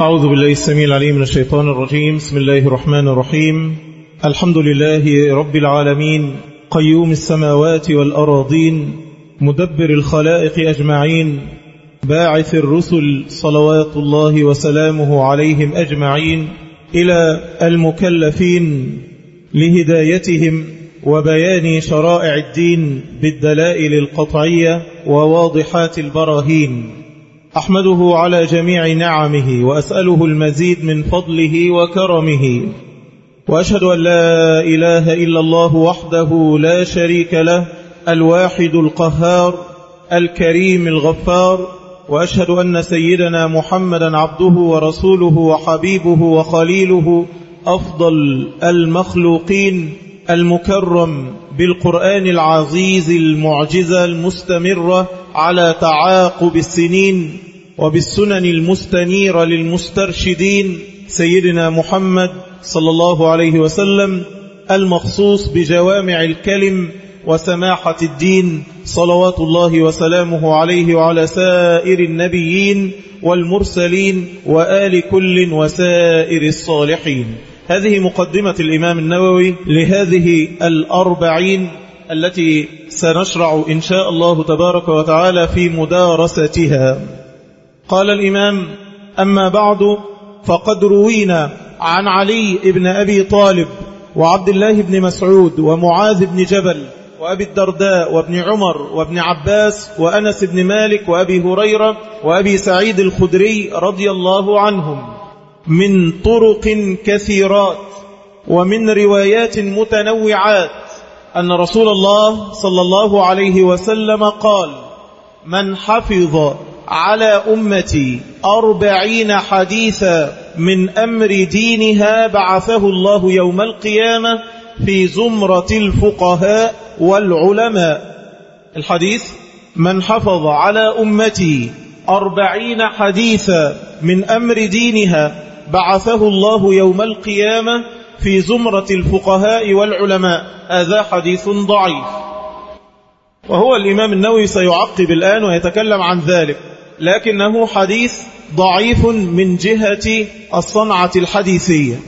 أعوذ بالله السميع العليم من الشيطان الرجيم. بسم الله الرحمن الرحيم. الحمد لله رب العالمين. قيوم السماوات والأراضين. مدبر الخلائق أجمعين. باعث الرسل صلوات الله وسلامه عليهم أجمعين. إلى المكلفين لهدايتهم وبيان شرائع الدين بالدلائل القطعية وواضحات البراهين. أحمده على جميع نعمه وأسأله المزيد من فضله وكرمه. وأشهد أن لا إله إلا الله وحده لا شريك له الواحد القهار الكريم الغفار. وأشهد أن سيدنا محمدا عبده ورسوله وحبيبه وخليله أفضل المخلوقين المكرم بالقرآن العزيز المعجزة المستمرة على تعاقب السنين وبالسنن المستنيرة للمسترشدين سيدنا محمد صلى الله عليه وسلم المخصوص بجوامع الكلم وسماحة الدين صلوات الله وسلامه عليه وعلى سائر النبيين والمرسلين وآل كل وسائر الصالحين. هذه مقدمة الإمام النووي لهذه الأربعين التي سنشرع إن شاء الله تبارك وتعالى في مدارستها. قال الإمام أما بعد فقد روينا عن علي بن أبي طالب وعبد الله بن مسعود ومعاذ بن جبل وأبي الدرداء وابن عمر وابن عباس وأنس بن مالك وأبي هريرة وأبي سعيد الخدري رضي الله عنهم. من طرق كثيرات ومن روايات متنوعات أن رسول الله صلى الله عليه وسلم قال من حفظ على أمتي أربعين حديثا من أمر دينها بعثه الله يوم القيامة في زمرة الفقهاء والعلماء الحديث من حفظ على أمتي أربعين حديثا من أمر دينها بعثه الله يوم القيامة في زمرة الفقهاء والعلماء. هذا حديث ضعيف. وهو الإمام النووي سيعقب الآن ويتكلم عن ذلك. لكنه حديث ضعيف من جهة الصنعة الحديثية.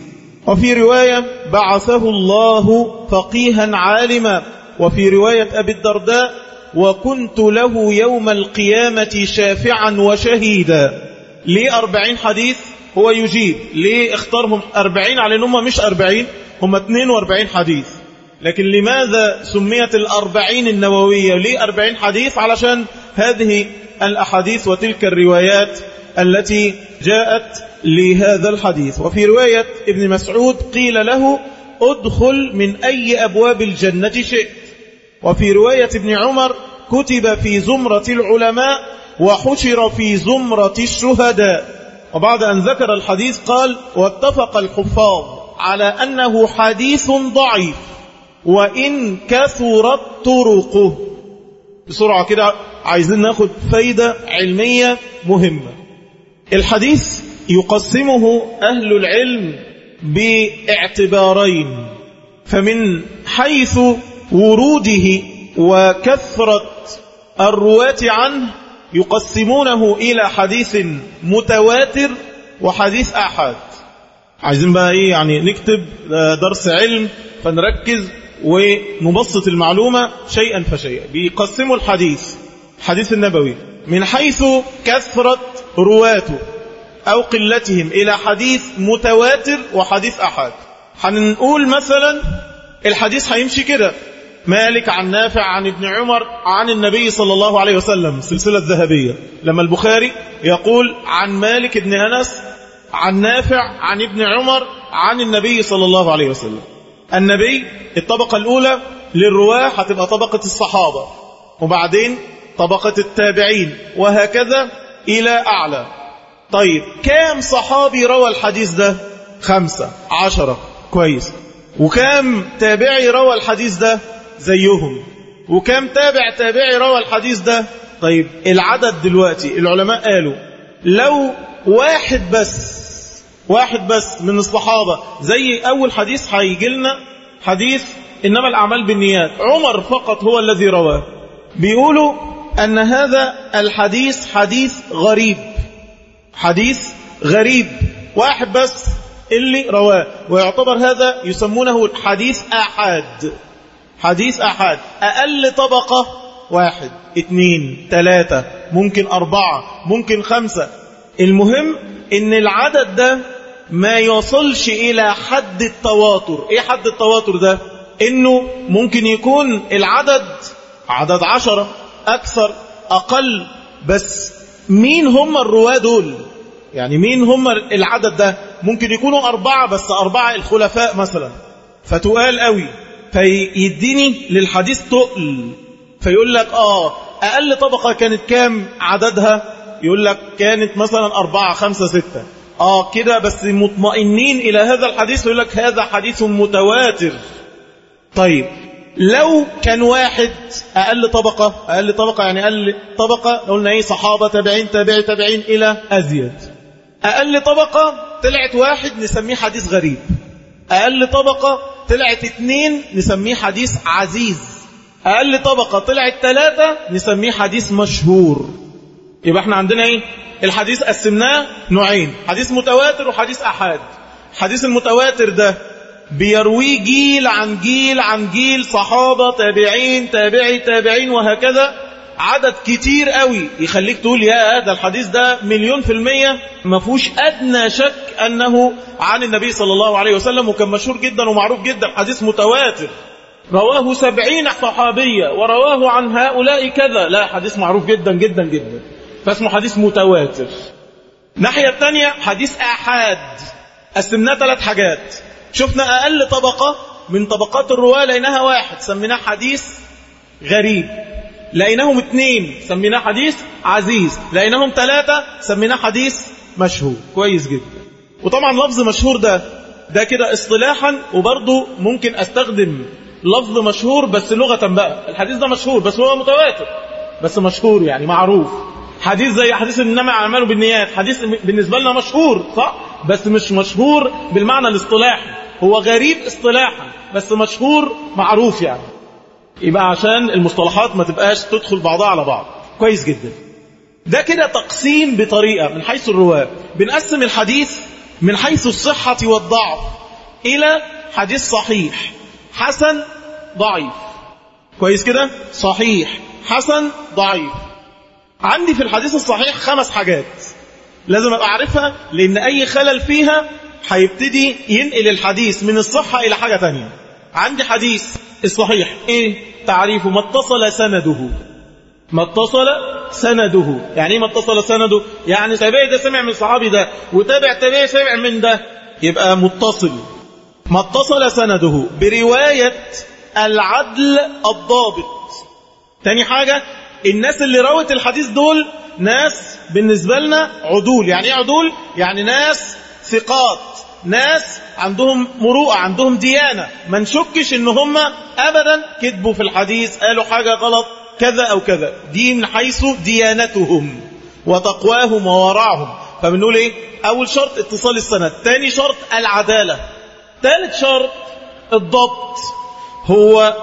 وفي رواية بعثه الله فقيها عالما. وفي رواية أبي الدرداء وكنت له يوم القيامة شافعا وشهيدا. ليه أربعين حديث هو يجيب. ليه اختارهم أربعين؟ على أنهم مش أربعين هم 42 حديث. لكن لماذا سميت الأربعين النووية؟ ليه أربعين حديث؟ علشان هذه الأحاديث وتلك الروايات التي جاءت لهذا الحديث. وفي رواية ابن مسعود قيل له ادخل من أي أبواب الجنة شئت. وفي رواية ابن عمر كتب في زمرة العلماء وحشر في زمرة الشهداء. وبعد أن ذكر الحديث قال واتفق الحفاظ على أنه حديث ضعيف وإن كثرت طرقه. بسرعة كده عايزين ناخد فايدة علمية مهمة. الحديث يقسمه أهل العلم باعتبارين فمن حيث وروده وكثرة الرواة عنه يقسمونه إلى حديث متواتر وحديث أحد. عايزين بقى إيه يعني نكتب درس علم فنركز ونبسط المعلومة شيئا فشيئا. بيقسموا الحديث. حديث النبوي. من حيث كثرة رواته أو قلتهم إلى حديث متواتر وحديث أحد. هنقول مثلا الحديث هيمشي كده. مالك عن نافع عن ابن عمر عن النبي صلى الله عليه وسلم سلسلة ذهبية. لما البخاري يقول عن مالك بن أنس عن نافع عن ابن عمر عن النبي صلى الله عليه وسلم. النبي الطبقة الأولى للرواة هتبقى طبقة الصحابة وبعدين طبقة التابعين وهكذا إلى أعلى. طيب كام صحابي روى الحديث ده؟ خمسة عشرة كويس. وكام تابعي روى الحديث ده؟ زيهم. وكم تابع تابعي روى الحديث ده؟ طيب العدد دلوقتي العلماء قالوا لو واحد بس واحد بس من الصحابة زي أول حديث هيجي لنا حديث إنما الأعمال بالنيات. عمر فقط هو الذي رواه. بيقولوا أن هذا الحديث حديث غريب. حديث غريب. واحد بس اللي رواه. ويعتبر هذا يسمونه حديث آحاد حديث آحاد أقل طبقة؟ واحد. اثنين. ثلاثة. ممكن أربعة. ممكن خمسة. المهم إن العدد ده ما يوصلش إلى حد التواتر. إيه حد التواتر ده؟ إنه ممكن يكون العدد عدد عشرة أكثر أقل. بس مين هم الرواة دول؟ يعني مين هم العدد ده؟ ممكن يكونوا أربعة بس أربعة الخلفاء مثلا. فتقال قوي فيديني للحديث تقل. فيقول لك آه أقل طبقة كانت كام عددها؟ يقول لك كانت مثلا أربعة خمسة ستة. آه كده بس مطمئنين إلى هذا الحديث؟ يقول لك هذا حديث متواتر. طيب لو كان واحد أقل طبقة أقل طبقة يعني أقل طبقة قلنا إيه؟ صحابة تابعين تابعي تابعين إلى أزيد. أقل طبقة طلعت واحد نسميه حديث غريب. أقل طبقة طلعت اثنين نسميه حديث عزيز. أقل طبقة طلعت ثلاثة نسميه حديث مشهور. يبقى إحنا عندنا إيه؟ الحديث قسمناه نوعين. حديث متواتر وحديث أحاد. الحديث المتواتر ده بيرويه جيل عن جيل عن جيل صحابة تابعين تابعي تابعين وهكذا. عدد كتير قوي. يخليك تقول يا هذا الحديث ده مليون في المية. ما فيهوش أدنى شك أنه عن النبي صلى الله عليه وسلم وكان مشهور جدا ومعروف جدا حديث متواتر. رواه سبعين صحابية ورواه عن هؤلاء كذا. لا حديث معروف جدا جدا جدا. فاسمه حديث متواتر. ناحية الثانية حديث آحاد. قسمناه ثلاث حاجات. شفنا أقل طبقة من طبقات الرواة لقيناها واحد. سميناه حديث غريب. لقيناهم اثنين سميناه حديث عزيز. لقيناهم ثلاثة سميناه حديث مشهور. كويس جدا. وطبعا لفظ مشهور ده ده كده اصطلاحا وبرضه ممكن أستخدم لفظ مشهور بس لغة بقى. الحديث ده مشهور بس هو متواتر. بس مشهور يعني معروف. حديث زي حديث النمع عمله بالنيات. حديث بالنسبة لنا مشهور صح؟ بس مش مشهور بالمعنى الاصطلاحي. هو غريب اصطلاحا بس مشهور معروف يعني. يبقى عشان المصطلحات ما تبقاش تدخل بعضها على بعض. كويس جدا. ده كده تقسيم بطريقة من حيث الرواة. بنقسم الحديث من حيث الصحة والضعف إلى حديث صحيح. حسن ضعيف. كويس كده؟ صحيح. حسن ضعيف. عندي في الحديث الصحيح خمس حاجات لازم أبقى أعرفها لأن أي خلل فيها هيبتدي ينقل الحديث من الصحة إلى حاجة تانية. عندي حديث الصحيح. إيه؟ تعريفه ما اتصل سنده. ما اتصل سنده. يعني إيه ما اتصل سنده؟ يعني تابعي ده سمع من صحابي ده وتابع تابعي سمع من ده. يبقى متصل. ما اتصل سنده. برواية العدل الضابط. تاني حاجة الناس اللي روت الحديث دول ناس بالنسبة لنا عدول. يعني إيه عدول؟ يعني ناس ثقات. ناس عندهم مروءة عندهم ديانة. ما نشكش إن هم ابدا كذبوا في الحديث قالوا حاجة غلط كذا أو كذا. دي من حيث ديانتهم وتقواهم وورعهم فبنقول إيه؟ أول شرط اتصال السند. تاني شرط العدالة. ثالث شرط الضبط. هو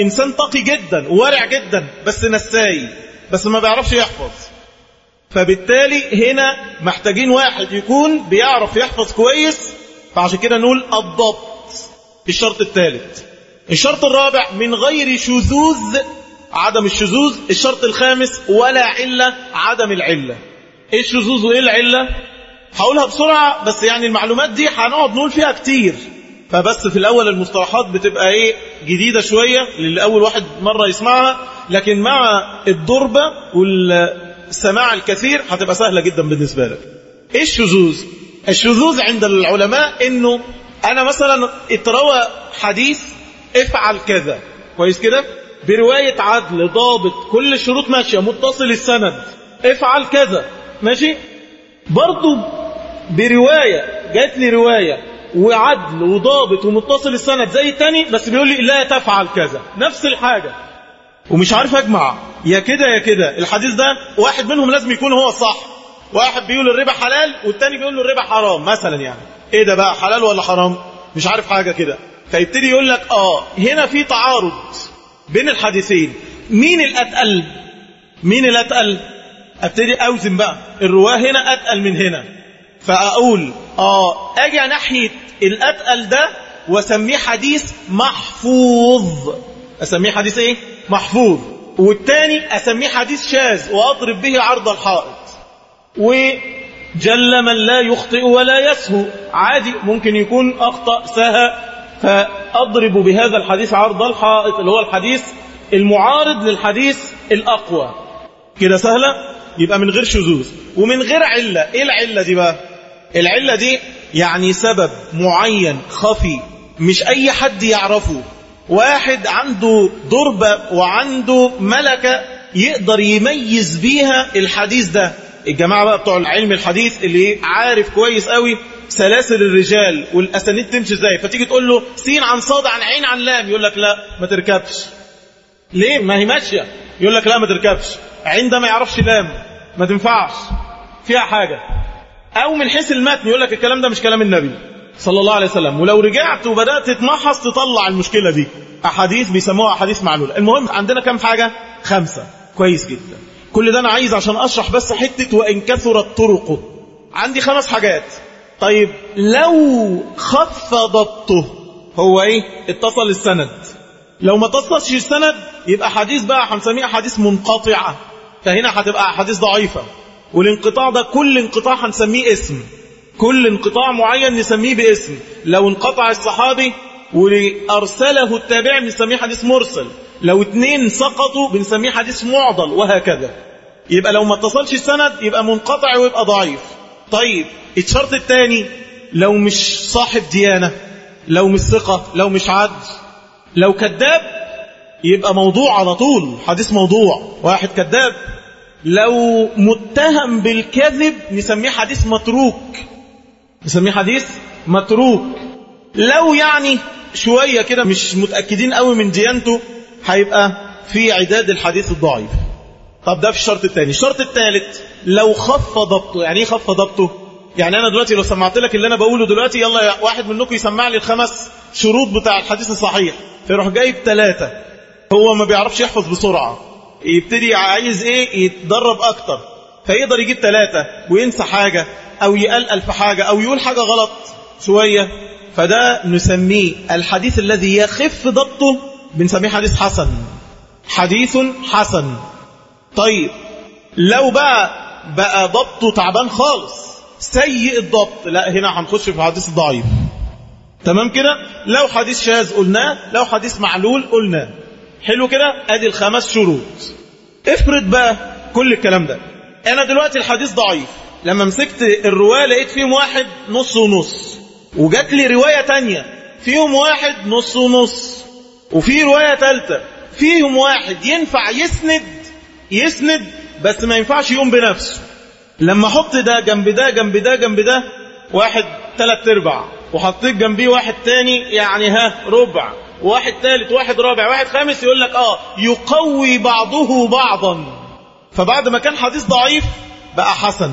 إنسان تقي جدا وورع جدا بس نساي بس ما بيعرفش يحفظ. فبالتالي هنا محتاجين واحد يكون بيعرف يحفظ كويس فعشان كده نقول الضبط الشرط الثالث. الشرط الرابع من غير شذوذ عدم الشذوذ. الشرط الخامس ولا علة عدم العلة. إيه الشذوذ وإيه العلة؟ هقولها بسرعة بس يعني المعلومات دي هنقعد نقول فيها كتير. فبس في الأول المصطلحات بتبقى إيه؟ جديدة شوية للي أول واحد مرة يسمعها. لكن مع الضربة والسماع الكثير هتبقى سهلة جدا بالنسبة لك. إيه الشذوذ؟ الشذوذ عند العلماء إنه أنا مثلا اتروى حديث افعل كذا. كويس كده؟ برواية عدل ضابط كل الشروط ماشية متصل السند. افعل كذا. ماشي؟ برضو برواية جات لي رواية وعدل وضابط ومتصل السند زي التاني بس بيقول لي لا تفعل كذا. نفس الحاجة. ومش عارف أجمع. يا كده يا كده. الحديث ده واحد منهم لازم يكون هو صح واحد بيقول الربا حلال والتاني بيقول له الربا حرام مثلا يعني. إيه ده بقى حلال ولا حرام؟ مش عارف حاجة كده. فيبتدي يقول لك آه هنا في تعارض بين الحديثين. مين الاتقل مين الاتقل أبتدي أوزن بقى. الرواة هنا أتقل من هنا. فأقول آه أجي ناحية الأتقل ده وأسميه حديث محفوظ. أسميه حديث إيه؟ محفوظ. والتاني أسميه حديث شاذ وأضرب به عرض الحائط. وجل من لا يخطئ ولا يسهو. عادي ممكن يكون أخطأ سهى. فأضرب بهذا الحديث عرض الحائط اللي هو الحديث المعارض للحديث الأقوى. كده سهلة؟ يبقى من غير شذوذ. ومن غير علة. إيه العلة دي بقى؟ العلة دي يعني سبب معين خفي مش أي حد يعرفه. واحد عنده ضربة وعنده ملكة يقدر يميز بيها الحديث ده. الجماعة بقى بتوع علم الحديث اللي عارف كويس قوي سلاسل الرجال والأسانيد تمشي إزاي. فتيجي تقول له سين عن صاد عن عين عن لام يقول لك لا ما تركبش. ليه؟ ما هي ماشية. يقول لك لا ما تركبش. عين ده ما يعرفش لام. ما تنفعش. فيها حاجة. أو من حيث المتن يقول لك الكلام ده مش كلام النبي صلى الله عليه وسلم. ولو رجعت وبدأت تتمحص تطلع المشكلة دي. أحاديث بيسموها أحاديث معلولة. المهم عندنا كم حاجة؟ خمسة. كويس جدا. كل ده أنا عايز عشان أشرح بس حتة وإن كثرت طرقه عندي خمس حاجات. طيب لو خف ضبطه هو إيه؟ اتصل السند. لو ما اتصلش السند يبقى حديث بقى هنسميه احاديث منقطعة. فهنا هتبقى أحاديث ضعيفة. والانقطاع ده كل انقطاع هنسميه اسم. كل انقطاع معين نسميه باسم. لو انقطع الصحابي وارسله التابع بنسميه حديث مرسل. لو اتنين سقطوا بنسميه حديث معضل وهكذا. يبقى لو ما اتصلش السند يبقى منقطع ويبقى ضعيف. طيب الشرط الثاني لو مش صاحب ديانة لو مش ثقة لو مش عدل لو كذاب يبقى موضوع على طول حديث موضوع. واحد كذاب لو متهم بالكذب نسميه حديث متروك. نسميه حديث متروك. لو يعني شوية كده مش متأكدين قوي من ديانته هيبقى في عداد الحديث الضعيف. طب ده في الشرط الثاني. الشرط الثالث لو خف ضبطه. يعني إيه خف ضبطه؟ يعني أنا دلوقتي لو سمعت لك اللي أنا بقوله دلوقتي يلا واحد منكم يسمع لي الخمس شروط بتاع الحديث الصحيح. فيروح جايب ثلاثة هو ما بيعرفش يحفظ بسرعة. يبتدي عايز إيه؟ يتدرب أكتر. فيقدر يجيب ثلاثة وينسى حاجة أو يقلقل في حاجة أو يقول حاجة غلط شوية. فده نسميه الحديث الذي يخف ضبطه بنسميه حديث حسن. حديث حسن. طيب لو بقى بقى ضبطه تعبان خالص سيء الضبط. لا هنا هنخش في حديث ضعيف. تمام كده؟ لو حديث شاذ قلناه لو حديث معلول قلناه. حلو كده؟ ادي الخمس شروط. افرض بقى كل الكلام ده. أنا دلوقتي الحديث ضعيف. لما مسكت الرواية لقيت فيهم واحد نص ونص. وجات لي رواية تانية. فيهم واحد نص ونص. وفي رواية تالتة فيهم واحد ينفع يسند يسند بس ما ينفعش يقوم بنفسه. لما أحط ده جنب ده جنب ده جنب ده واحد تلات ارباع وحطيت جنبيه واحد تاني يعني ها ربع. واحد تالت واحد رابع واحد خامس يقول لك آه يقوي بعضه بعضا. فبعد ما كان حديث ضعيف بقى حسن.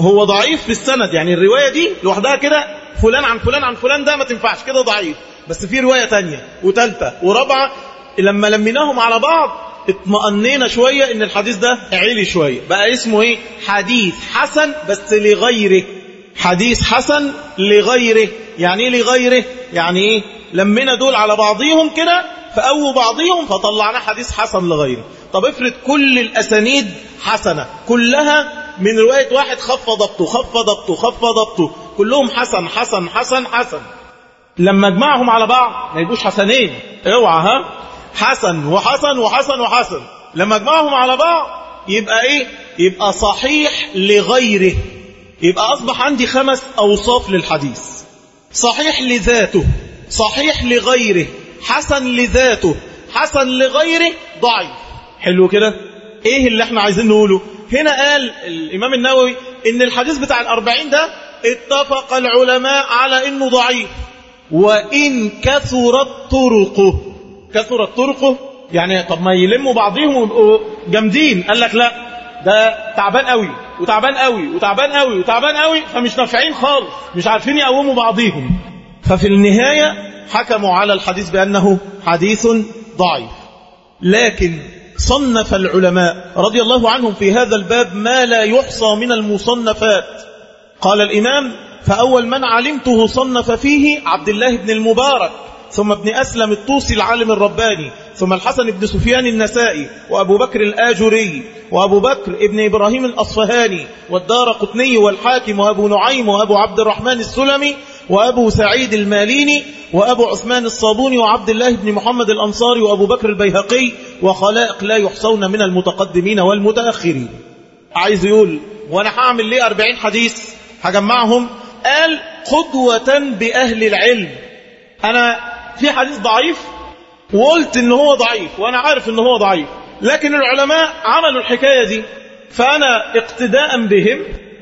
هو ضعيف في السند يعني الرواية دي لوحدها كده فلان عن فلان عن فلان ده ما تنفعش كده ضعيف. بس في رواية تانية وتالتة ورابعة لما لميناهم على بعض اطمأنينا شوية إن الحديث ده عالي شوية. بقى اسمه إيه؟ حديث حسن بس لغيره. حديث حسن لغيره. يعني إيه لغيره؟ يعني إيه؟ لمينا دول على بعضيهم كده فقووا بعضيهم فطلعنا حديث حسن لغيره. طب افرض كل الأسانيد حسنة كلها من رواية واحد خف ضبطه خف ضبطه خف ضبطه. كلهم حسن حسن حسن حسن. لما اجمعهم على بعض ما يبقوش حسنين. اوعى ها؟ حسن وحسن وحسن وحسن. لما اجمعهم على بعض يبقى إيه؟ يبقى صحيح لغيره. يبقى اصبح عندي خمس اوصاف للحديث. صحيح لذاته صحيح لغيره حسن لذاته حسن لغيره ضعيف. حلو كده؟ إيه اللي إحنا عايزين نقوله؟ هنا قال الامام النووي إن الحديث بتاع الأربعين ده اتفق العلماء على إنه ضعيف. وإن كثرت طرقه. كثرت طرقه؟ يعني طب ما يلموا بعضهم ويبقوا جامدين. قال لك لا ده تعبان قوي وتعبان قوي وتعبان قوي وتعبان قوي فمش نافعين خالص مش عارفين يقوموا بعضيهم. ففي النهاية حكموا على الحديث بأنه حديث ضعيف. لكن صنف العلماء رضي الله عنهم في هذا الباب ما لا يحصى من المصنفات. قال الإمام فأول من علمته صنف فيه عبد الله بن المبارك ثم ابن أسلم الطوسي العالم الرباني ثم الحسن بن سفيان النسائي وأبو بكر الآجري وأبو بكر ابن إبراهيم الأصفهاني والدار قطني والحاكم وأبو نعيم وأبو عبد الرحمن السلمي وأبو سعيد الماليني وأبو عثمان الصابوني وعبد الله بن محمد الأنصاري وأبو بكر البيهقي وخلائق لا يحصون من المتقدمين والمتأخرين. عايز يقول وأنا هعمل ليه أربعين حديث؟ هجمعهم؟ قال قدوة بأهل العلم. أنا في حديث ضعيف وقلت إن هو ضعيف وأنا عارف إن هو ضعيف لكن العلماء عملوا الحكاية دي فأنا اقتداء بهم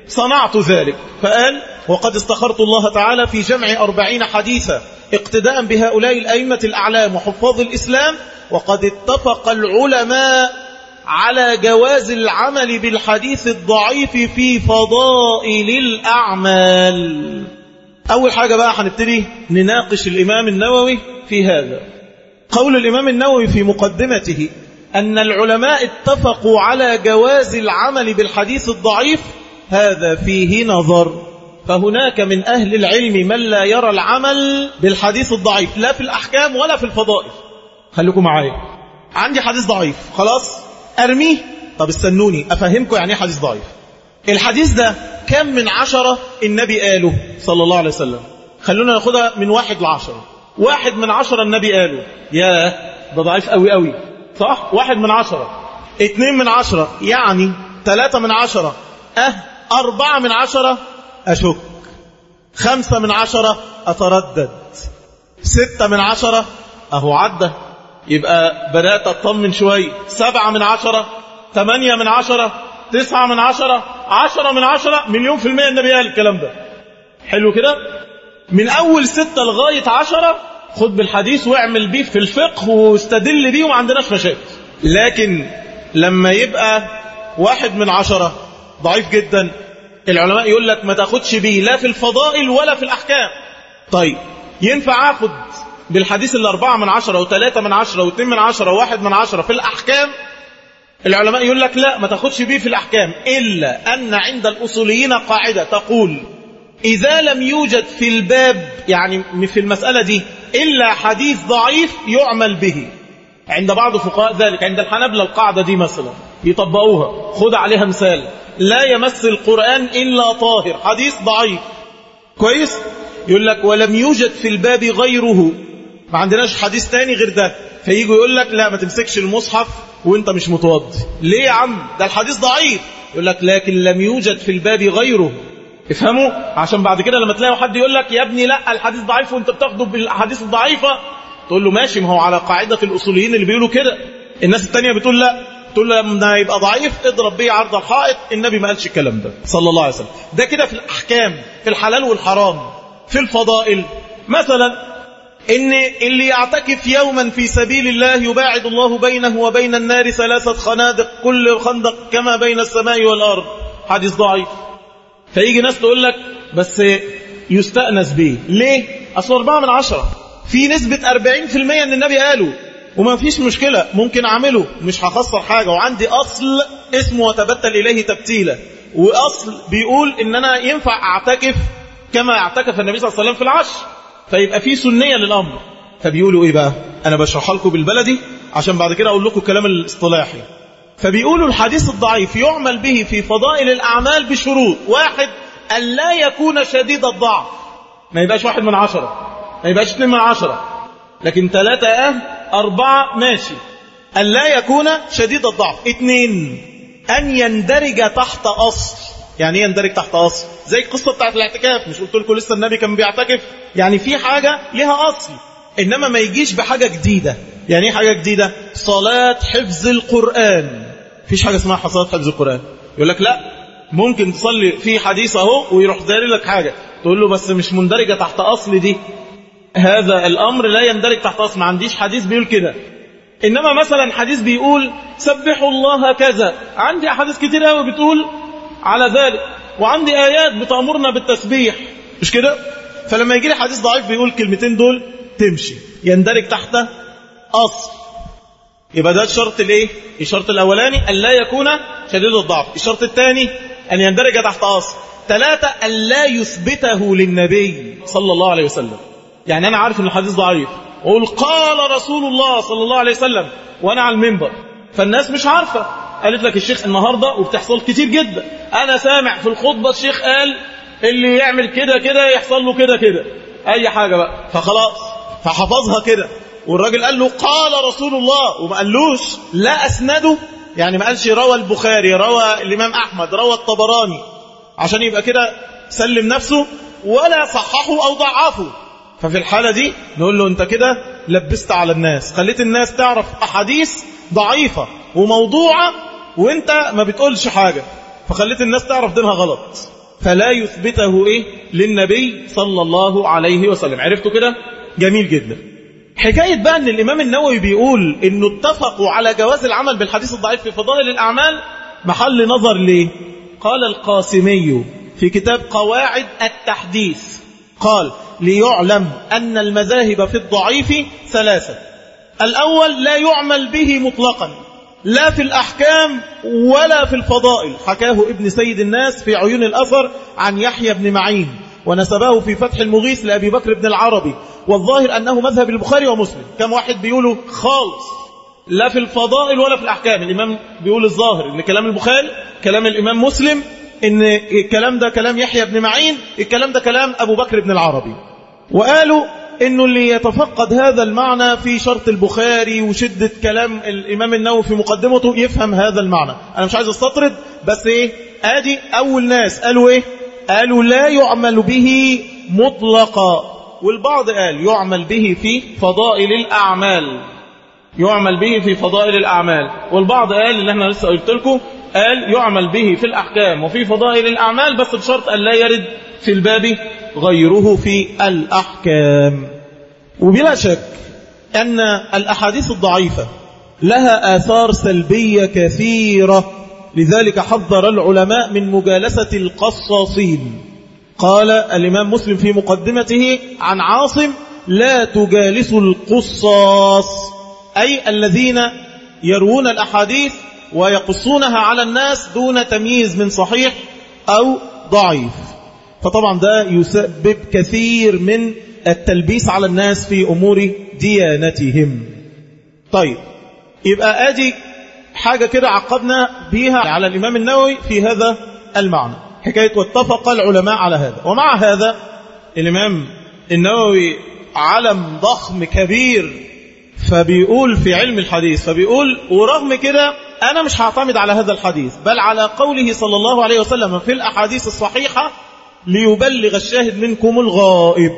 صنعت ذلك. فقال وقد استخرت الله تعالى في جمع أربعين حديثا اقتداء بهؤلاء الأئمة الأعلام وحفاظ الإسلام وقد اتفق العلماء على جواز العمل بالحديث الضعيف في فضائل الأعمال. أول حاجة بقى هنبتدي نناقش الإمام النووي في هذا. قول الإمام النووي في مقدمته أن العلماء اتفقوا على جواز العمل بالحديث الضعيف هذا فيه نظر. فهناك من أهل العلم من لا يرى العمل بالحديث الضعيف لا في الأحكام ولا في الفضائل. خليكم معايا. عندي حديث ضعيف خلاص؟ أرميه؟ طب استنوني أفهمكم يعني إيه حديث ضعيف؟ الحديث ده كم من عشرة النبي قاله صلى الله عليه وسلم. خلونا ناخدها من واحد لعشرة. واحد من عشرة النبي قاله. يا ده ضعيف قوي قوي صح؟ واحد من عشرة. اتنين من عشرة يعني ثلاثة من عشرة. أه أربعة من عشرة. أشك. خمسة من عشرة أتردد. ستة من عشرة أهو عدى. يبقى بدأت أطمن شوية سبعة من عشرة ثمانية من عشرة تسعة من عشرة عشرة من عشرة مليون في المية النبي قال الكلام ده. حلو كده؟ من أول ستة لغاية عشرة خد بالحديث واعمل بيه في الفقه واستدل بيه وما عندناش مشاكل. لكن لما يبقى واحد من عشرة ضعيف جدا. العلماء يقول لك ما تاخدش بيه لا في الفضائل ولا في الأحكام. طيب ينفع آخد بالحديث الأربعة من عشرة وثلاثة من عشرة واثنين من عشرة وواحد من عشرة في الأحكام العلماء يقول لك لا ما تاخدش بيه في الأحكام إلا أن عند الأصوليين قاعدة تقول إذا لم يوجد في الباب يعني في المسألة دي إلا حديث ضعيف يعمل به. عند بعض فقهاء ذلك عند الحنبلة القاعدة دي مثلا يطبقوها خد عليها مثال لا يمس القرآن إلا طاهر حديث ضعيف. كويس؟ يقول لك ولم يوجد في الباب غيره. ما عندناش حديث تاني غير ده. فييجوا يقول لك لا ما تمسكش المصحف وانت مش متوضي. ليه يا عم؟ ده الحديث ضعيف. يقول لك لكن لم يوجد في الباب غيره. افهموا؟ عشان بعد كده لما تلاقوا حد يقول لك يا ابني لا الحديث ضعيف وانت بتاخده بالأحاديث الضعيفة. تقول له ماشي ما هو على قاعدة الأصوليين اللي بيقولوا كده. الناس التانية بتقول لا. تقول له لما يبقى ضعيف اضرب بيه عرض الحائط النبي ما قالش الكلام ده صلى الله عليه وسلم. ده كده في الأحكام في الحلال والحرام في الفضائل. مثلا إن اللي يعتكف يوما في سبيل الله يباعد الله بينه وبين النار ثلاثة خنادق كل خندق كما بين السماء والأرض. حديث ضعيف. فيجي ناس تقول لك بس يستأنس به ليه؟ أصل أربعة من عشرة. في نسبة أربعين في المية أن النبي قاله. وما فيش مشكلة ممكن أعمله. مش هخسر حاجة. وعندي أصل اسمه وتبتل إليه تبتيلا. وأصل بيقول إن أنا ينفع أعتكف كما اعتكف النبي صلى الله عليه وسلم في العشر. فيبقى في سنية للأمر. فبيقولوا إيه بقى؟ أنا بشرح لكم بالبلدي عشان بعد كده أقول لكم الكلام الاصطلاحي. فبيقولوا الحديث الضعيف يعمل به في فضائل الأعمال بشروط. واحد أن لا يكون شديد الضعف. ما يبقاش واحد من عشرة. ما يبقاش اثنين من عشرة. لكن ثلاثة أه أربعة ماشي. أن لا يكون شديد الضعف. اثنين أن يندرج تحت أصل. يعني إيه يندرج تحت أصل؟ زي القصة بتاعت الاعتكاف. مش قلت لكم لسه النبي كان بيعتكف؟ يعني في حاجة لها أصل. إنما ما يجيش بحاجة جديدة. يعني إيه حاجة جديدة؟ صلاة حفظ القرآن. فيش حاجة اسمها صلاة حفظ القرآن. يقول لك لا ممكن تصلي في حديث أهو ويروح داري لك حاجة. تقول له بس مش مندرجة تحت أصل دي. هذا الأمر لا يندرج تحت أصل. ما عنديش حديث بيقول كده. إنما مثلا حديث بيقول سبحوا الله كذا. عندي أحاديث كتير قوي بتقول على ذلك. وعندي آيات بتأمرنا بالتسبيح. مش كده؟ فلما يجي لي حديث ضعيف بيقول كلمتين دول تمشي يندرج تحت أصل. يبقى ده الشرط الإيه؟ الشرط الأولاني أن لا يكون شديد الضعف. الشرط الثاني أن يندرج تحت أصل. ثلاثة ألا يثبته للنبي صلى الله عليه وسلم. يعني أنا عارف أن الحديث ضعيف. أقول قال رسول الله صلى الله عليه وسلم وأنا على المنبر. فالناس مش عارفة. قالت لك الشيخ النهاردة وبتحصل كتير جدا. أنا سامع في الخطبة الشيخ قال اللي يعمل كده كده يحصل له كده كده. أي حاجة بقى. فخلاص. فحفظها كده. والراجل قال له قال رسول الله. وما قالوش لا أسنده. يعني ما قالش روى البخاري روى الإمام أحمد روى الطبراني. عشان يبقى كده سلم نفسه ولا صححه أو ضعفه. ففي الحالة دي نقول له أنت كده لبست على الناس. خليت الناس تعرف أحاديث ضعيفة وموضوعة وأنت ما بتقولش حاجة. فخليت الناس تعرف دينها غلط. فلا يثبته إيه؟ للنبي صلى الله عليه وسلم. عرفتوا كده؟ جميل جدا. حكاية بقى أن الإمام النووي بيقول أنه اتفقوا على جواز العمل بالحديث الضعيف في فضائل الأعمال محل نظر ليه؟ قال القاسمي في كتاب قواعد التحديث قال ليعلم أن المذاهب في الضعيف ثلاثة. الأول لا يعمل به مطلقا. لا في الأحكام ولا في الفضائل. حكاه ابن سيد الناس في عيون الأثر عن يحيى بن معين ونسبه في فتح المغيث لأبي بكر بن العربي. والظاهر أنه مذهب البخاري ومسلم. كم واحد بيقولوا خالص. لا في الفضائل ولا في الأحكام. الإمام بيقول الظاهر إن كلام البخاري كلام الإمام مسلم إن الكلام ده كلام يحيى بن معين الكلام ده كلام أبو بكر بن العربي. وقالوا إنه اللي يتفقد هذا المعنى في شرط البخاري وشدة كلام الإمام النووي في مقدمته يفهم هذا المعنى. أنا مش عايز أستطرد بس إيه؟ آدي أول ناس قالوا إيه؟ قالوا لا يعمل به مطلقا. والبعض قال يعمل به في فضائل الأعمال. يعمل به في فضائل الأعمال. والبعض قال اللي إحنا لسه قلت لكم قال يعمل به في الأحكام وفي فضائل الأعمال بس بشرط أن لا يرد في الباب غيره في الأحكام. وبلا شك أن الأحاديث الضعيفة لها آثار سلبية كثيرة لذلك حذر العلماء من مجالسة القصاصين. قال الإمام مسلم في مقدمته عن عاصم لا تجالسوا القصاص أي الذين يروون الأحاديث ويقصونها على الناس دون تمييز من صحيح أو ضعيف. فطبعا ده يسبب كثير من التلبيس على الناس في أمور ديانتهم. طيب يبقى أدي حاجة كده عقدنا بيها على الإمام النووي في هذا المعنى. حكاية واتفق العلماء على هذا. ومع هذا الإمام النووي علم ضخم كبير فبيقول في علم الحديث فبيقول ورغم كده أنا مش هعتمد على هذا الحديث بل على قوله صلى الله عليه وسلم في الأحاديث الصحيحة ليبلغ الشاهد منكم الغائب.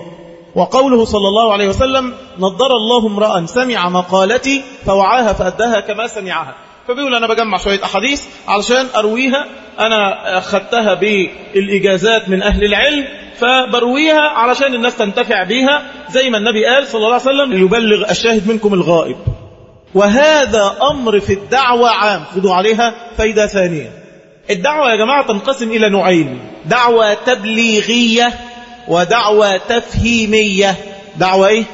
وقوله صلى الله عليه وسلم نضر الله امرأ سمع مقالتي فوعاها فأداها كما سمعها. فبيقول أنا بجمع شوية أحاديث علشان أرويها. أنا أخذتها بالإجازات من أهل العلم فبرويها علشان الناس تنتفع بيها. زي ما النبي قال صلى الله عليه وسلم يبلغ الشاهد منكم الغائب. وهذا أمر في الدعوة عام. خذوا عليها فايدة ثانية. الدعوة يا جماعة تنقسم إلى نوعين. دعوة تبليغية ودعوة تفهيمية. دعوة إيه؟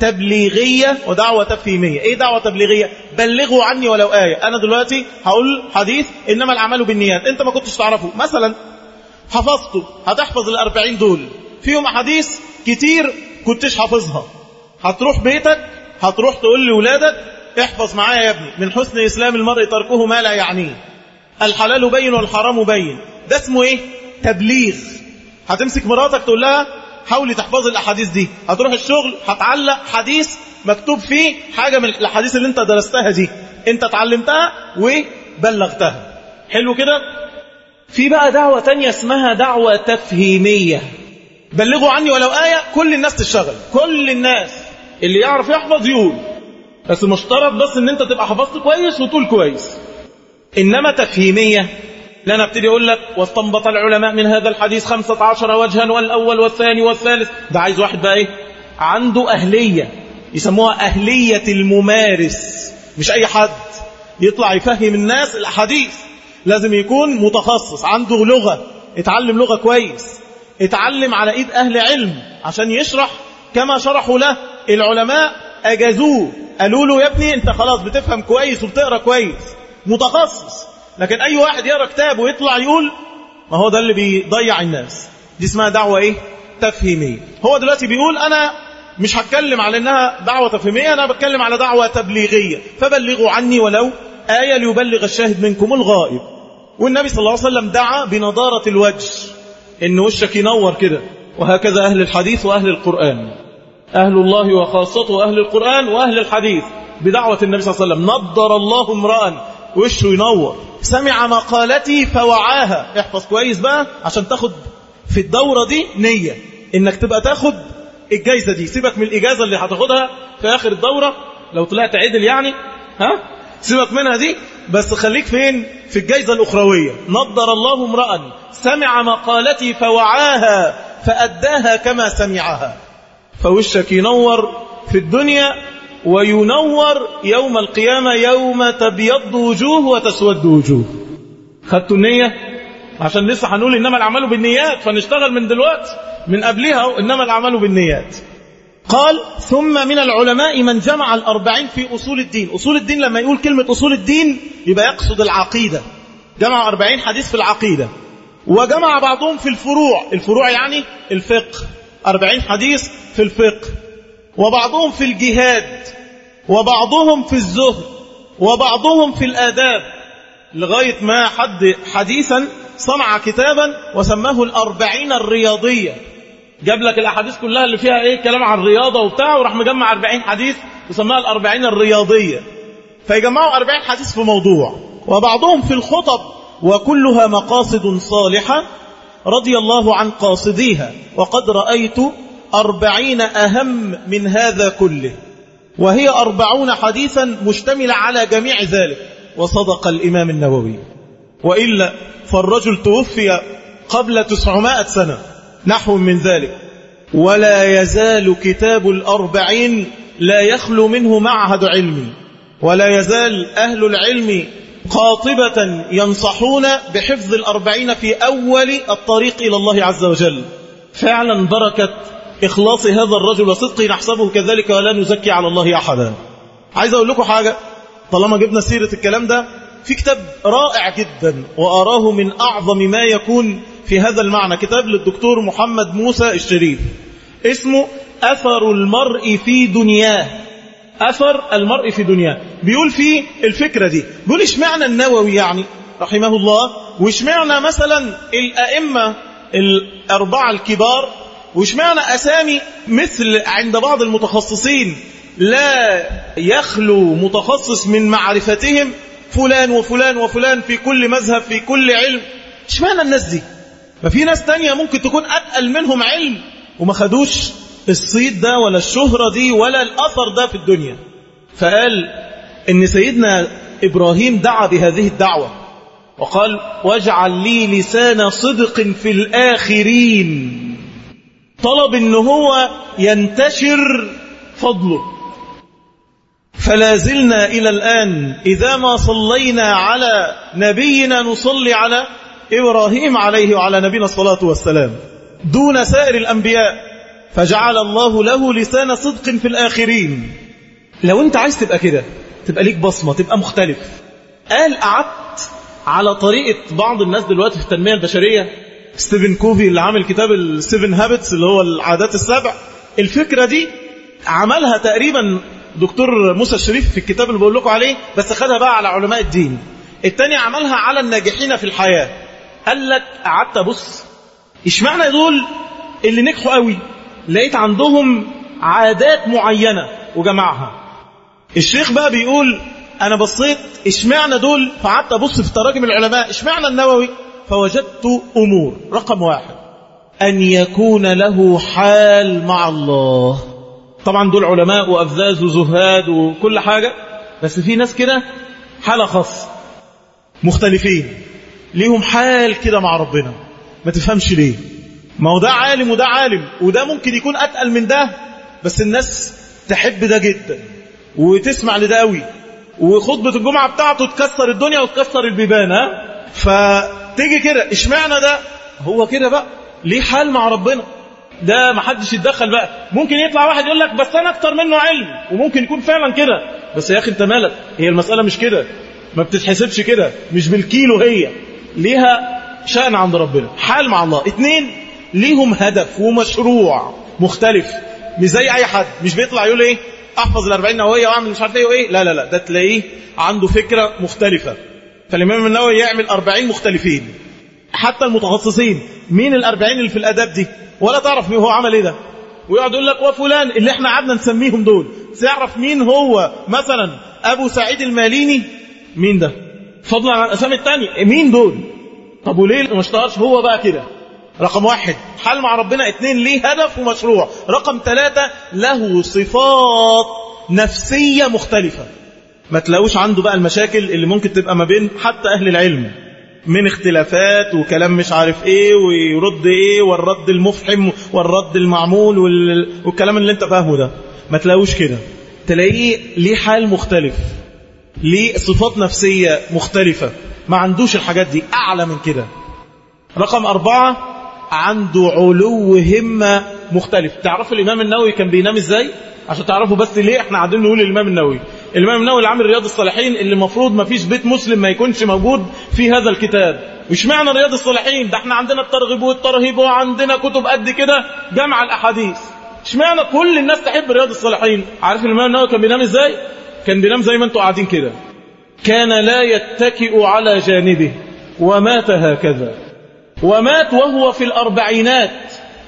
تبليغية ودعوة تفهيمية. إيه دعوة تبليغية؟ بلغوا عني ولو آية. أنا دلوقتي هقول حديث إنما الأعمال بالنيات. أنت ما كنتش تعرفه. مثلا حفظته. هتحفظ الأربعين دول. فيهم أحاديث كتير كنتش حافظها. هتروح بيتك هتروح تقول لولادك احفظ معايا يا ابني. من حسن إسلام المرء تركه ما لا يعنيه. الحلال بين والحرام بين. ده اسمه إيه؟ تبليغ. هتمسك مراتك تقول لها حاولي تحفظي الأحاديث دي. هتروح الشغل هتعلق حديث مكتوب فيه حاجة من الأحاديث اللي انت درستها دي. انت اتعلمتها وبلغتها. حلو كده؟ في بقى دعوة تانية اسمها دعوة تفهيمية. بلغوا عني ولو آية كل الناس تشتغل. كل الناس. اللي يعرف يحفظ يقول. بس مشترط بس إن انت تبقى حفظت كويس وتقول كويس. إنما تفهيمية. لأنا أبتدي أقول لك واستنبط العلماء من هذا الحديث خمسة عشر وجها والأول والثاني والثالث. ده عايز واحد بقى إيه؟ عنده أهلية. يسموها أهلية الممارس. مش أي حد. يطلع يفهم الناس الأحاديث لازم يكون متخصص عنده لغة. اتعلم لغة كويس. اتعلم على إيد أهل علم. عشان يشرح كما شرحوا له العلماء. أجازوه. قالوا له يا ابني أنت خلاص بتفهم كويس وبتقرأ كويس. متخصص. لكن أي واحد يقرأ كتاب ويطلع يقول ما هو ده اللي بيضيع الناس. دي اسمها دعوة إيه؟ تفهيمية. هو دلوقتي بيقول أنا مش هتكلم على إنها دعوة تفهيمية أنا بتكلم على دعوة تبليغية. فبلغوا عني ولو آية ليبلغ الشاهد منكم الغائب. والنبي صلى الله عليه وسلم دعا بنضارة الوجه. إن وشك ينور كده. وهكذا أهل الحديث وأهل القرآن. أهل الله وخاصته أهل القرآن وأهل الحديث. بدعوة النبي صلى الله عليه وسلم. نضر الله امرأ. وشه ينور. سمع مقالتي فوعاها. احفظ كويس بقى عشان تاخد في الدورة دي نية. إنك تبقى تاخد الجايزة دي. سيبك من الإجازة اللي هتاخدها في آخر الدورة. لو طلعت عدل يعني. ها؟ سيبك منها دي. بس خليك فين؟ في الجايزة الأخروية. نضر الله امرأ. سمع مقالتي فوعاها. فأداها كما سمعها. فوشك ينور في الدنيا. وينور يوم القيامة يوم تبيض وجوه وتسود وجوه. خدتوا النية؟ عشان لسه هنقول إنما الأعمال بالنيات فنشتغل من دلوقتي من قبلها إنما الأعمال بالنيات. قال ثم من العلماء من جمع الأربعين في أصول الدين. أصول الدين لما يقول كلمة أصول الدين يبقى يقصد العقيدة. جمع أربعين حديث في العقيدة. وجمع بعضهم في الفروع. الفروع يعني الفقه. أربعين حديث في الفقه. وبعضهم في الجهاد وبعضهم في الزهد وبعضهم في الآداب لغاية ما حد حديثا صنع كتابا وسماه الأربعين الرياضية. جاب لك الأحاديث كلها اللي فيها إيه؟ كلام عن الرياضة وبتاع وراح مجمع أربعين حديث وسماها الأربعين الرياضية. فيجمعوا أربعين حديث في موضوع وبعضهم في الخطب وكلها مقاصد صالحة رضي الله عن قاصديها. وقد رأيت أربعين أهم من هذا كله. وهي أربعون حديثا مشتملة على جميع ذلك. وصدق الإمام النووي. وإلا فالرجل توفي قبل تسعمائة سنة. نحو من ذلك. ولا يزال كتاب الأربعين لا يخلو منه معهد علمي ولا يزال أهل العلم قاطبة ينصحون بحفظ الأربعين في أول الطريق إلى الله عز وجل. فعلا بركة إخلاص هذا الرجل وصدقه نحسبه كذلك ولا نزكي على الله أحدا. عايز أقول لكم حاجة طالما جبنا سيرة الكلام ده في كتاب رائع جدا وأراه من أعظم ما يكون في هذا المعنى كتاب للدكتور محمد موسى الشريف. اسمه أثر المرء في دنياه. أثر المرء في دنياه. بيقول فيه الفكرة دي. بيقول اشمعنى النووي يعني؟ رحمه الله. واشمعنى مثلا الأئمة الأربعة الكبار واشمعنى أسامي مثل عند بعض المتخصصين لا يخلو متخصص من معرفتهم فلان وفلان وفلان في كل مذهب في كل علم؟ اشمعنى الناس دي؟ ما في ناس تانية ممكن تكون أتقل منهم علم وما خدوش الصيت ده ولا الشهرة دي ولا الأثر ده في الدنيا. فقال إن سيدنا إبراهيم دعا بهذه الدعوة وقال واجعل لي لسان صدق في الآخرين. طلب إن هو ينتشر فضله. فلا زلنا إلى الآن. إذا ما صلينا على نبينا نصلي على إبراهيم عليه وعلى نبينا الصلاة والسلام. دون سائر الأنبياء. فجعل الله له لسان صدق في الآخرين. لو أنت عايز تبقى كده تبقى ليك بصمة تبقى مختلف. قال قعدت على طريقة بعض الناس دلوقتي في التنمية البشرية. ستيفن كوفي اللي عامل كتاب ال Seven Habits اللي هو العادات السبع. الفكرة دي عملها تقريبا دكتور موسى الشريف في الكتاب اللي بقول لكم عليه بس خدها بقى على علماء الدين. التاني عملها على الناجحين في الحياة. قال لك قعدت أبص. اشمعنى دول اللي نجحوا قوي؟ لقيت عندهم عادات معينة وجمعها. الشيخ بقى بيقول أنا بصيت اشمعنى دول؟ فقعدت أبص في تراجم العلماء اشمعنى النووي؟ فوجدت أمور. رقم واحد. أن يكون له حال مع الله. طبعا دول علماء وأفذاذ وزهاد وكل حاجة بس في ناس كده حالة خاصة. مختلفين. ليهم حال كده مع ربنا. ما تفهمش ليه. ما هو ده عالم وده عالم وده ممكن يكون أتقل من ده بس الناس تحب ده جدا وتسمع لده قوي وخطبة الجمعة بتاعته تكسر الدنيا وتكسر البيبان ها؟ فتيجي كده اشمعنى ده؟ هو كده بقى ليه حال مع ربنا؟ ده ما حدش يتدخل بقى. ممكن يطلع واحد يقول لك بس أنا أكتر منه علم. وممكن يكون فعلا كده. بس يا أخي أنت مالك؟ هي المسألة مش كده. ما بتتحسبش كده. مش بالكيلو هي. ليها شأن عند ربنا. حال مع الله. اتنين ليهم هدف ومشروع مختلف. مش زي أي حد. مش بيطلع يقول إيه أحفظ الأربعين نووية وأعمل مش عارف إيه وإيه. لا لا لا. ده تلاقيه عنده فكرة مختلفة. فالإمام النووي يعمل أربعين مختلفين حتى المتخصصين. مين الأربعين اللي في الآداب دي؟ ولا تعرف مين هو عمل إيه ده؟ ويقعد يقول لك وفلان اللي إحنا قعدنا نسميهم دول. تعرف مين هو؟ مثلا أبو سعيد الماليني. مين ده؟ فضلا عن الأسامي الثانية مين دول؟ طب وليه ما اشتهرش هو بقى كده؟ رقم واحد حال مع ربنا اتنين ليه هدف ومشروع؟ رقم ثلاثة له صفات نفسية مختلفة. ما تلاقوش عنده بقى المشاكل اللي ممكن تبقى ما بين حتى أهل العلم. من اختلافات وكلام مش عارف إيه ويرد إيه والرد المفحم والرد المعمول والكلام اللي أنت فاهمه ده. ما تلاقوش كده. تلاقيه ليه حال مختلف. ليه صفات نفسية مختلفة. ما عندوش الحاجات دي. أعلى من كده. رقم أربعة عنده علو همة مختلف. تعرف الإمام النووي كان بينام إزاي؟ عشان تعرفوا بس ليه إحنا قاعدين نقول الإمام النووي. الإمام النووي عامل رياض الصالحين اللي المفروض ما فيش بيت مسلم ما يكونش موجود في هذا الكتاب. مش معنى رياض الصالحين ده إحنا عندنا الترغيب والترهيب وعندنا كتب قد كده جمع الأحاديث. اشمعنى كل الناس تحب رياض الصالحين. عارف الإمام النووي كان بينام إزاي؟ كان بينام زي ما أنتوا قاعدين كده. كان لا يتكئ على جانبه ومات هكذا. ومات وهو في الأربعينات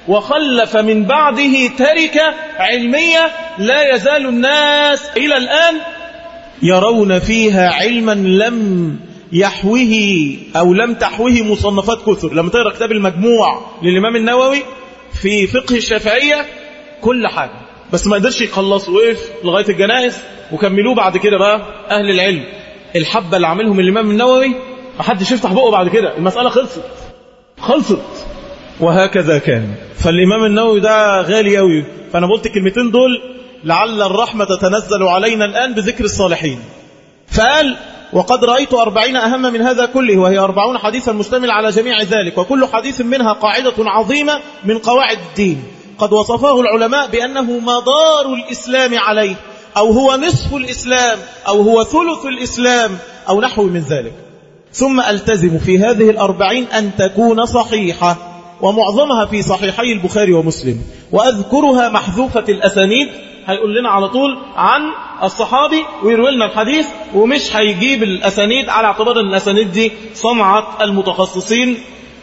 وخلف من بعده تركة علمية لا يزال الناس إلى الآن يرون فيها علما لم يحوه أو لم تحوه مصنفات كثر. لما تقرأ كتاب المجموع للإمام النووي في فقه الشافعية كل حاجة. بس ما قدرش يخلص وقف لغاية الجنائز وكملوه بعد كده بقى أهل العلم. الحبة اللي عاملهم الإمام النووي ما حدش يفتح بقه بعد كده. المسألة خلصت. خلصت. وهكذا كان. فالإمام النووي ده غالي قوي فأنا قلت الكلمتين دول لعل الرحمة تتنزل علينا الآن بذكر الصالحين. فقال وقد رأيت أربعين أهم من هذا كله وهي أربعون حديثا مشتمل على جميع ذلك وكل حديث منها قاعدة عظيمة من قواعد الدين. قد وصفاه العلماء بأنه مدار الإسلام عليه أو هو نصف الإسلام أو هو ثلث الإسلام أو نحو من ذلك. ثم ألتزم في هذه الأربعين أن تكون صحيحة ومعظمها في صحيحي البخاري ومسلم. وأذكرها محذوفة الأسانيد هيقول لنا على طول عن الصحابي ويروي لنا الحديث ومش هيجيب الأسانيد على اعتبار أن الأسانيد دي صنعة المتخصصين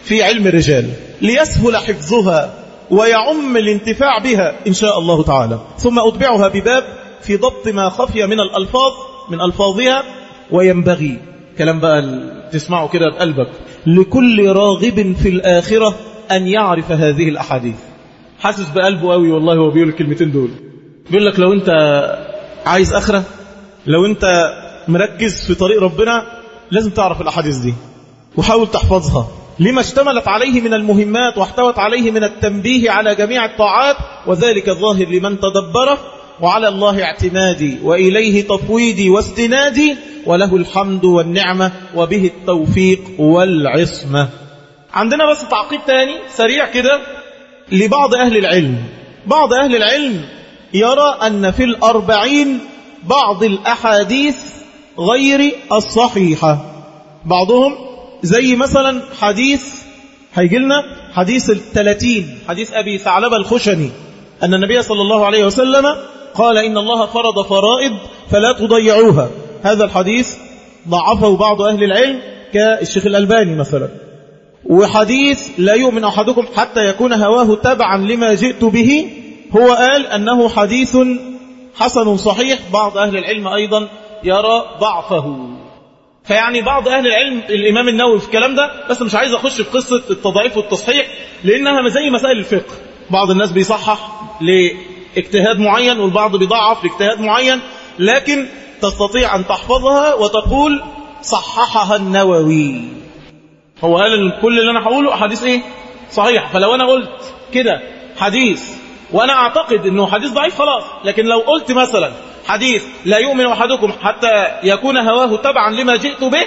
في علم الرجال ليسهل حفظها ويعم الانتفاع بها إن شاء الله تعالى. ثم أتبعها بباب في ضبط ما خفي من الألفاظ من ألفاظها وينبغي كلام بقى تسمعه كده بقلبك لكل راغب في الآخرة أن يعرف هذه الأحاديث. حاسس بقلبه قوي والله هو بيقول الكلمتين دول. بيقول لك لو أنت عايز آخرة لو أنت مركز في طريق ربنا لازم تعرف الأحاديث دي وحاول تحفظها. لما اشتملت عليه من المهمات واحتوت عليه من التنبيه على جميع الطاعات وذلك الظاهر لمن تدبره وعلى الله اعتمادي وإليه تفويدي واستنادي وله الحمد والنعمة وبه التوفيق والعصمة. عندنا بس تعقيب تاني سريع كده لبعض أهل العلم. بعض أهل العلم يرى أن في الأربعين بعض الأحاديث غير الصحيحة. بعضهم زي مثلا حديث هيجي لنا حديث الثلاثين حديث أبي ثعلبة الخشني أن النبي صلى الله عليه وسلم قال إن الله فرض فرائض فلا تضيعوها. هذا الحديث ضعفه بعض أهل العلم كالشيخ الألباني مثلا. وحديث لا يؤمن أحدكم حتى يكون هواه تبعا لما جئت به هو قال أنه حديث حسن صحيح بعض أهل العلم أيضا يرى ضعفه. فيعني بعض أهل العلم الإمام النووي في الكلام ده بس مش عايز أخش في قصة التضعيف والتصحيح لأنها زي مسائل الفقه. بعض الناس بيصحح لإجتهاد معين والبعض بيضعف لاجتهاد معين لكن تستطيع أن تحفظها وتقول صححها النووي. هو قال كل اللي أنا هقوله حديث إيه؟ صحيح فلو أنا قلت كده حديث وأنا أعتقد أنه حديث ضعيف خلاص. لكن لو قلت مثلا حديث لا يؤمن أحدكم حتى يكون هواه تبعا لما جئت به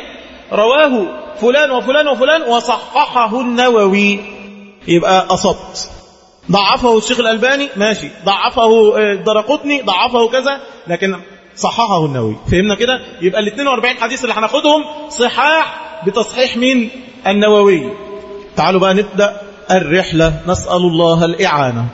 رواه فلان وفلان وفلان وصححه النووي. يبقى أصبت. ضعفه الشيخ الألباني ماشي. ضعفه الدرقطني ضعفه كذا لكن صححه النووي. فهمنا كده؟ يبقى ال 42 حديث اللي هناخدهم صحاح بتصحيح مين؟ النووي. تعالوا بقى نبدأ الرحلة. نسأل الله الإعانة.